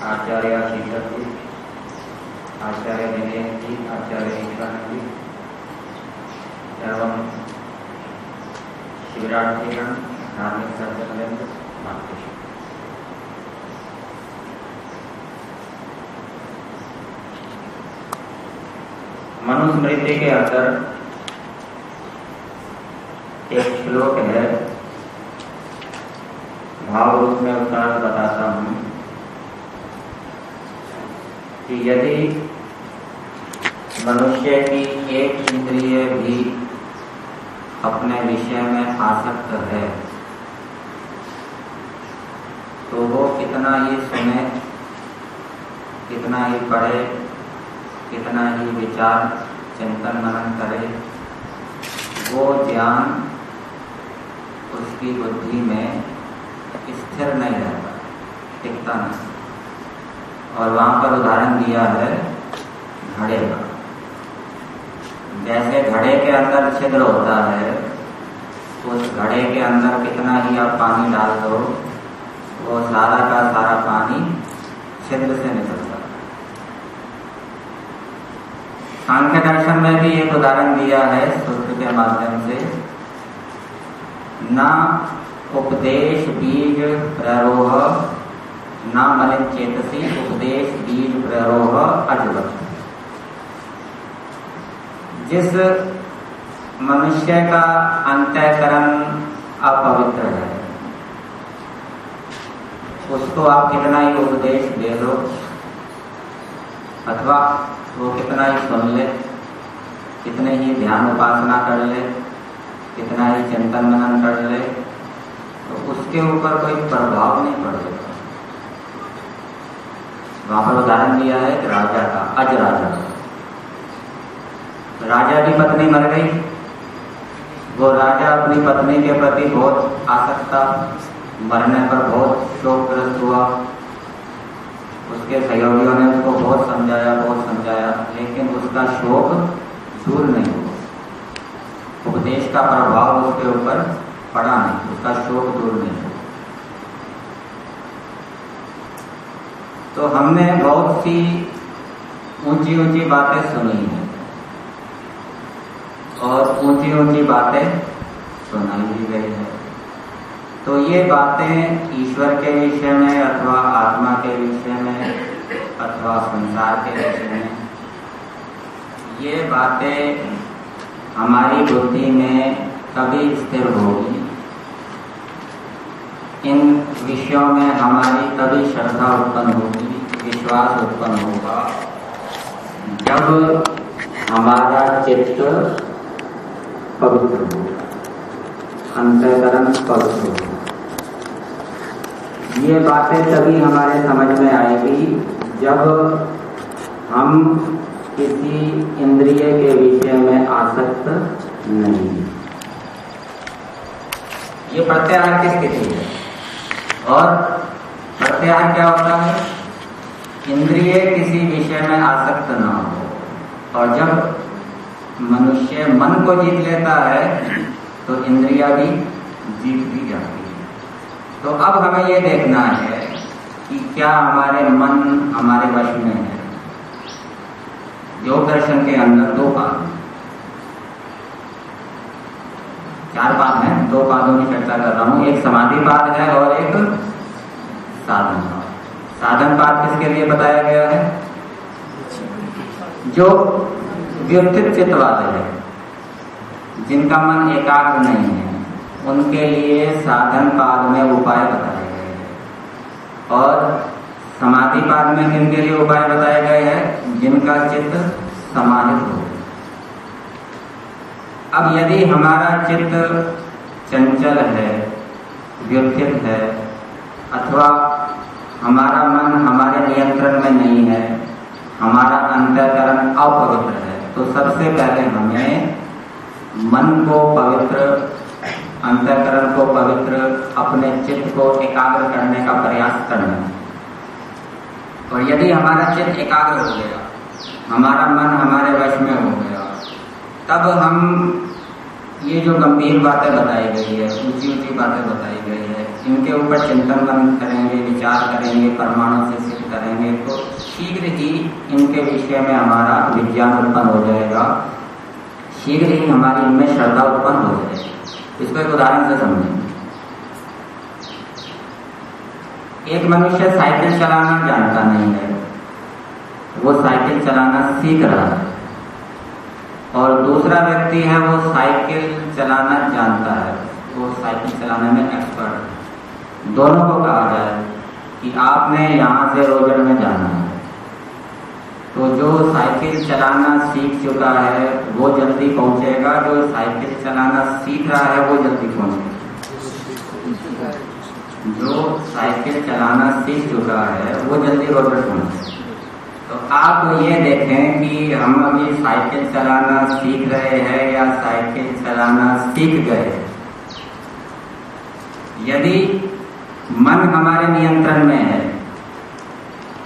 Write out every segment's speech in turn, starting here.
आचार्य शीतल जी आचार्य विनय जी आचार्य ईशानंद जी एवं शिवरात्रिगण धार्मिक संतकलेंद्र मार्गदर्शन मनुस्मृति के अंदर एक श्लोक है। भाव रूप में उसका बताता हूँ। कि यदि मनुष्य की एक इंद्रिय भी अपने विषय में आसक्त है तो वो कितना ही सुने, कितना ही पढ़े, कितना ही विचार, चिंतन मनन करे, वो ज्ञान उसकी बुद्धि में स्थिर नहीं रहता, टिकता नहीं। और वहाँ पर उदाहरण दिया है घड़े का। जैसे घड़े के अंदर छिद्र होता है उस घड़े के अंदर कितना ही आप पानी डाल दो वो सारा का सारा पानी छिद्र से निकलता है। सांख्य दर्शन में भी एक उदाहरण दिया है सूत्र के माध्यम से। न उपदेश बीज प्ररोह न मलिन चेतसी उपदेश बीज प्ररोह अजवत जिस मनुष्य का अंतःकरण अपवित्र है, उसको आप कितना ही उपदेश दे दो, अथवा वो कितना ही सुन ले, कितने ही ध्यान उपासना कर ले, कितना ही चिंतन मनन कर ले तो उसके ऊपर कोई प्रभाव नहीं पड़ सकता वहाँ पर उदाहरण दिया है राजा का, अज राजा। राजा की पत्नी मर गई। वो राजा अपनी पत्नी के प्रति बहुत आसक्ता मरने पर बहुत शोकग्रस्त हुआ। उसके सहयोगियों ने उसको बहुत समझाया बहुत समझाया, लेकिन उसका शोक दूर नहीं हुआ। उपदेश का प्रभाव उसके ऊपर पड़ा नहीं। उसका शोक दूर नहीं हुआ। तो हमने बहुत सी ऊँची ऊँची बातें सुनी हैं। और ऊँची ऊँची बातें सुनाई भी गई है। तो ये बातें ईश्वर के विषय में अथवा आत्मा के विषय में अथवा संसार के विषय में, ये बातें हमारी बुद्धि में कभी स्थिर होगी। इन विषयों में हमारी तभी श्रद्धा उत्पन्न होगी, विश्वास उत्पन्न होगा। जब हमारा चित्त पवित्र हो, अंतकरण पवित्र हो, ये बातें तभी हमारे समझ में आएगी जब हम किसी इंद्रिय के विषय में आसक्त नहीं। ये प्रत्याहार की स्थिति है। और प्रत्याहार क्या होता है? इंद्रिय किसी विषय में आसक्त ना हो। और जब मनुष्य मन को जीत लेता है तो इंद्रिया भी जीत भी जाती है। तो अब हमें यह देखना है कि क्या हमारे मन हमारे वश में है। योग दर्शन के अंदर दो पाद चार पाद हैं, दो पादों की चर्चा कर रहा हूँ। एक समाधि पाद है और एक साधन पाद। साधन पाद किसके लिए बताया गया है? जो व्युत्थित चित्त वाले हैं, जिनका मन एकाग्र नहीं है, उनके लिए साधन पाद में उपाय बताए गए हैं। और समाधि पाद में किनके लिए उपाय बताए गए हैं? जिनका चित्त समाहित हो। अब यदि हमारा चित्त चंचल है, व्यथित है, अथवा हमारा मन हमारे नियंत्रण में नहीं है, हमारा अंतकरण अपवित्र है तो सबसे पहले हमें मन को पवित्र, अंतकरण को पवित्र, अपने चित्त को एकाग्र करने का प्रयास करना है। और यदि हमारा चित्त एकाग्र हो गया, हमारा मन हमारे वश में हो गया तब हम ये जो गंभीर बातें बताई गई है ऊँची ऊँची बातें बताई गई है, इनके ऊपर चिंतन मन करेंगे, विचार करेंगे, परमाणु से सिद्ध करेंगे तो शीघ्र ही इनके विषय में हमारा विज्ञान उत्पन्न हो जाएगा। शीघ्र ही हमारी इनमें श्रद्धा उत्पन्न हो जाएगी। इसको एक उदाहरण से समझेंगे एक मनुष्य साइकिल चलाना जानता नहीं है। वो साइकिल चलाना सीख रहा है। और दूसरा व्यक्ति है, वो साइकिल चलाना जानता है। वो साइकिल चलाने में एक्सपर्ट दोनों को कहा जाए कि आपने यहाँ से रोजर में जाना है। तो जो साइकिल चलाना सीख चुका है, वो जल्दी पहुंचेगा। जो साइकिल चलाना सीख रहा है, वो जल्दी पहुंचेगा। जो साइकिल चलाना सीख चुका है, वो जल्दी रोजर पहुंचेगा। आप ये देखें कि हम अभी साइकिल चलाना सीख रहे हैं या साइकिल चलाना सीख गए यदि मन हमारे नियंत्रण में है,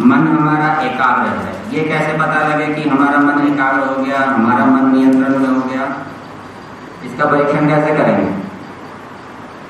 मन हमारा एकाग्र है, ये कैसे पता लगे कि हमारा मन एकाग्र हो गया, हमारा मन नियंत्रण में हो गया? इसका परीक्षण कैसे करेंगे?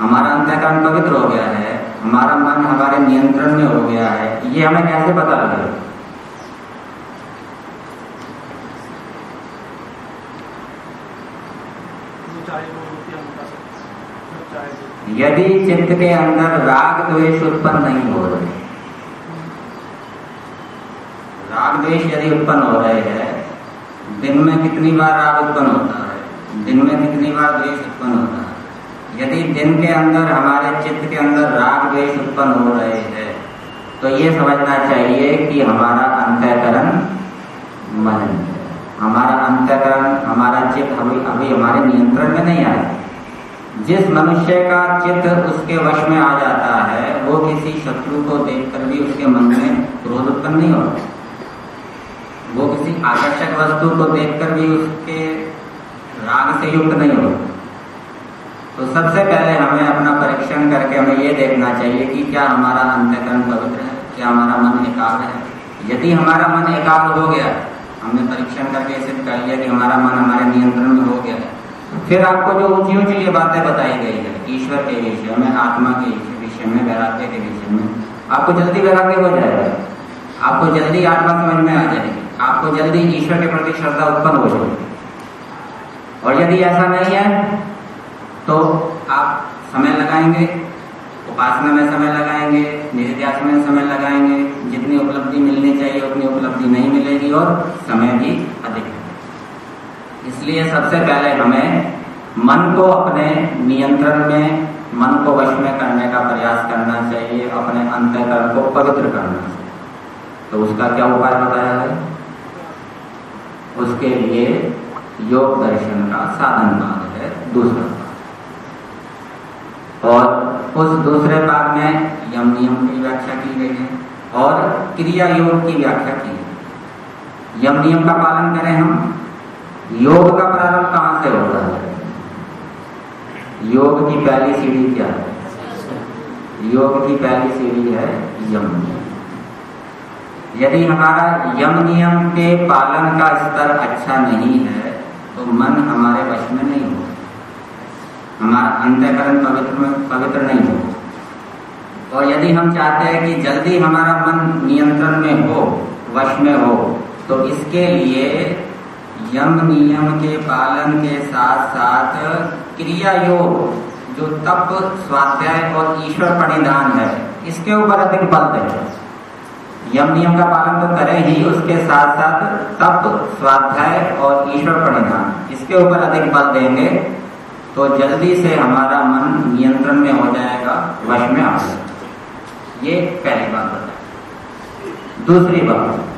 हमारा अंतकरण पवित्र हो गया है, हमारा मन हमारे नियंत्रण में हो गया है, ये हमें कैसे पता लगेगा यदि चित्त के अंदर राग द्वेष उत्पन्न नहीं हो रहे, राग द्वेष यदि उत्पन्न हो रहे हैं, दिन में कितनी बार राग उत्पन्न होता है? दिन में कितनी बार द्वेष उत्पन्न होता है? यदि दिन के अंदर, हमारे चित्त के अंदर राग द्वेष उत्पन्न हो रहे हैं तो ये समझना चाहिए कि हमारा अंतकरण मन हमारा अंतकरण, हमारा चित्त अभी अभी हमारे नियंत्रण में नहीं आया। जिस मनुष्य का चित्त उसके वश में आ जाता है, वो किसी शत्रु को देखकर भी उसके मन में क्रोध उत्पन्न नहीं होता। वो किसी आकर्षक वस्तु को देखकर भी उसके राग से युक्त नहीं होता। तो सबसे पहले हमें अपना परीक्षण करके हमें ये देखना चाहिए कि क्या हमारा अंतकरण पवित्र है, क्या हमारा मन एकाग्र है। यदि हमारा मन एकाग्र हो गया, हमने परीक्षण करके सिद्ध कर लिया कि हमारा मन हमारे नियंत्रण में हो गया है। फिर आपको जो ऊँची ऊँची ये बातें बताई गई है, ईश्वर के विषय में, आत्मा के विषय में, वैराग्य के विषय में, आपको जल्दी वैराग्य हो जाएगा। आपको जल्दी आत्मा समझ में आ जाएगी। आपको जल्दी ईश्वर के प्रति श्रद्धा उत्पन्न हो जाएगी। और यदि ऐसा नहीं है तो आप समय लगाएँगे, उपासना में समय लगाएँगे, निधिध्यास में समय लगाएँगे, जितनी उपलब्धि मिलनी चाहिए, उतनी उपलब्धि नहीं मिलेगी और समय भी अधिक इसलिए सबसे पहले हमें मन को अपने नियंत्रण में, मन को वश में करने का प्रयास करना चाहिए, अपने अंतकरण को पवित्र करना चाहिए। तो उसका क्या उपाय बताया है? उसके लिए योग दर्शन का साधन मार्ग है, दूसरा और उस दूसरे भाग में यम नियम की व्याख्या की गई है, और क्रिया योग की व्याख्या की है। यम नियम का पालन करें हम। योग का प्रारंभ कहाँ से होता है? योग की पहली सीढ़ी क्या है? योग की पहली सीढ़ी है यम नियम। यदि हमारा यम नियम के पालन का स्तर अच्छा नहीं है तो मन हमारे वश में नहीं हो हमारा अंतकरण पवित्र पवित्र नहीं हो और यदि हम चाहते हैं कि जल्दी हमारा मन नियंत्रण में हो, वश में हो तो इसके लिए यम नियम के पालन के साथ साथ क्रिया योग जो तप, स्वाध्याय और ईश्वर परिधान है, इसके ऊपर अधिक बल दें। यम नियम का पालन तो करें ही, उसके साथ साथ तप, स्वाध्याय और ईश्वर परिधान, इसके ऊपर अधिक बल देंगे तो जल्दी से हमारा मन नियंत्रण में हो जाएगा, वश में आ जाएगा। ये पहली बात बताए दूसरी बात।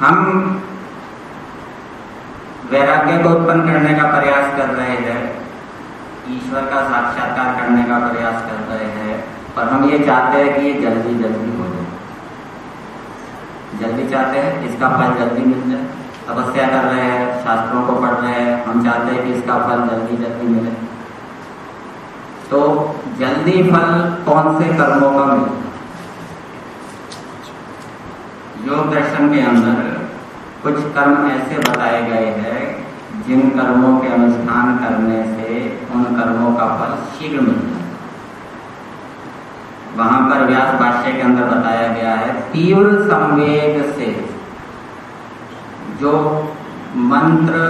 हम वैराग्य को उत्पन्न करने का प्रयास कर रहे हैं, ईश्वर का साक्षात्कार करने का प्रयास कर रहे हैं पर हम ये चाहते हैं कि ये जल्दी जल्दी हो जाए। जल्दी चाहते हैं, इसका फल जल्दी मिल जाए। तपस्या कर रहे हैं, शास्त्रों को पढ़ रहे हैं, हम चाहते हैं कि इसका फल जल्दी जल्दी मिले। तो जल्दी फल कौन से कर्मों का मिलता योग दर्शन के अंदर कुछ कर्म ऐसे बताए गए हैं, जिन कर्मों के अनुष्ठान करने से उन कर्मों का फल शीघ्र मिलता है। वहाँ पर व्यास भाष्य के अंदर बताया गया है, तीव्र संवेग से जो मंत्र,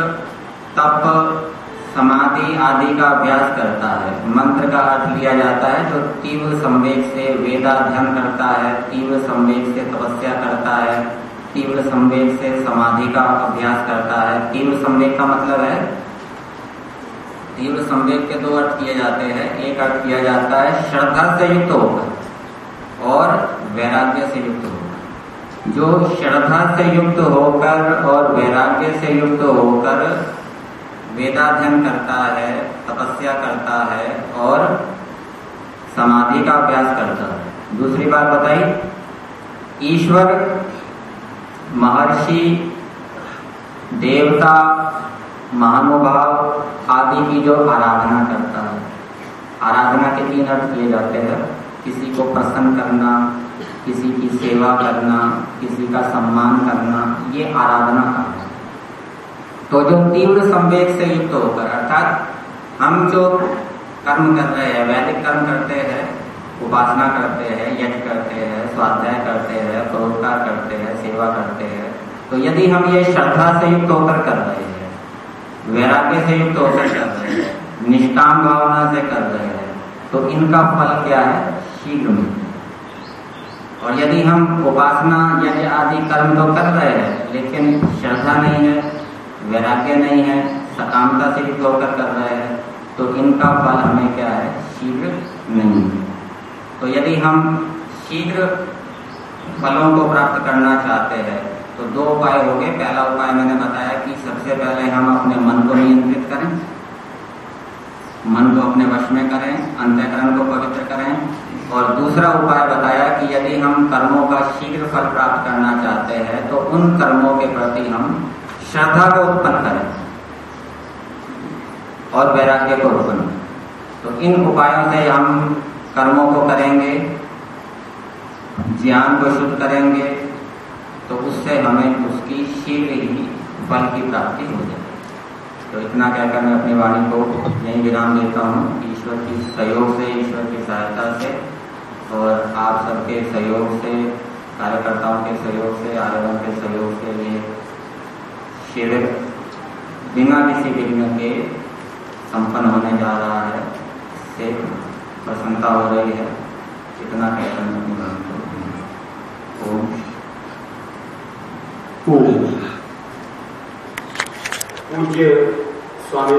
तप, समाधि आदि का अभ्यास करता है, मंत्र का अर्थ लिया जाता है, जो तीव्र संवेग से वेदाध्ययन करता है, तीव्र संवेग से तपस्या करता है तीव्र संवेग से समाधि का अभ्यास करता है। तीव्र संवेद का मतलब है, तीव्र संवेग के दो अर्थ किए जाते हैं। एक अर्थ किया जाता है, श्रद्धा से युक्त होकर और वैराग्य से युक्त होकर। जो श्रद्धा से युक्त होकर और वैराग्य से युक्त होकर वेदाध्ययन करता है, तपस्या करता है और समाधि का अभ्यास करता है। दूसरी बात बताई, ईश्वर महर्षि, देवता, महानुभाव आदि की जो आराधना करता है। आराधना के तीन अर्थ किए जाते हैं। किसी को प्रसन्न करना, किसी की सेवा करना, किसी का सम्मान करना, ये आराधना का तो जो तीव्र संवेग से युक्त होकर, अर्थात हम जो कर्म कर रहे हैं, वैदिक कर्म करते हैं उपासना करते हैं, यज्ञ करते हैं, स्वाध्याय करते हैं परोपकार करते हैं, सेवा करते हैं। तो यदि हम ये श्रद्धा से युक्त होकर कर रहे हैं, वैराग्य से युक्त होकर कर रहे हैं, निष्काम भावना से कर रहे हैं तो इनका फल क्या है? शीघ्र मिलता और यदि हम उपासना, यज्ञ आदि कर्म तो कर रहे हैं, लेकिन श्रद्धा नहीं है, वैराग्य नहीं है, सकामता से युक्त होकर कर रहे हैं तो इनका फल हमें क्या है? शीघ्र नहीं है तो यदि हम शीघ्र फलों को प्राप्त करना चाहते हैं तो दो उपाय हो गए। पहला उपाय मैंने बताया कि सबसे पहले हम अपने मन को नियंत्रित करें, मन को अपने वश में करें, अंतकरण को पवित्र करें। और दूसरा उपाय बताया कि यदि हम कर्मों का शीघ्र फल प्राप्त करना चाहते हैं तो उन कर्मों के प्रति हम श्रद्धा को उत्पन्न करें और वैराग्य को उत्पन्न तो इन उपायों से हम कर्मों को करेंगे, ज्ञान को शुद्ध करेंगे तो उससे हमें उसकी शीघ्र ही फल की प्राप्ति हो जाए तो इतना कहकर मैं अपनी वाणी को यही विराम देता हूँ। ईश्वर की सहयोग से, ईश्वर की सहायता से और आप सबके सहयोग से, कार्यकर्ताओं के सहयोग से आयोजन के सहयोग से ये शिविर बिना किसी विघ्न के संपन्न होने जा रहा है। इससे प्रसन्नता हो रही है। इतना कहकर मैं पूज्य स्वामी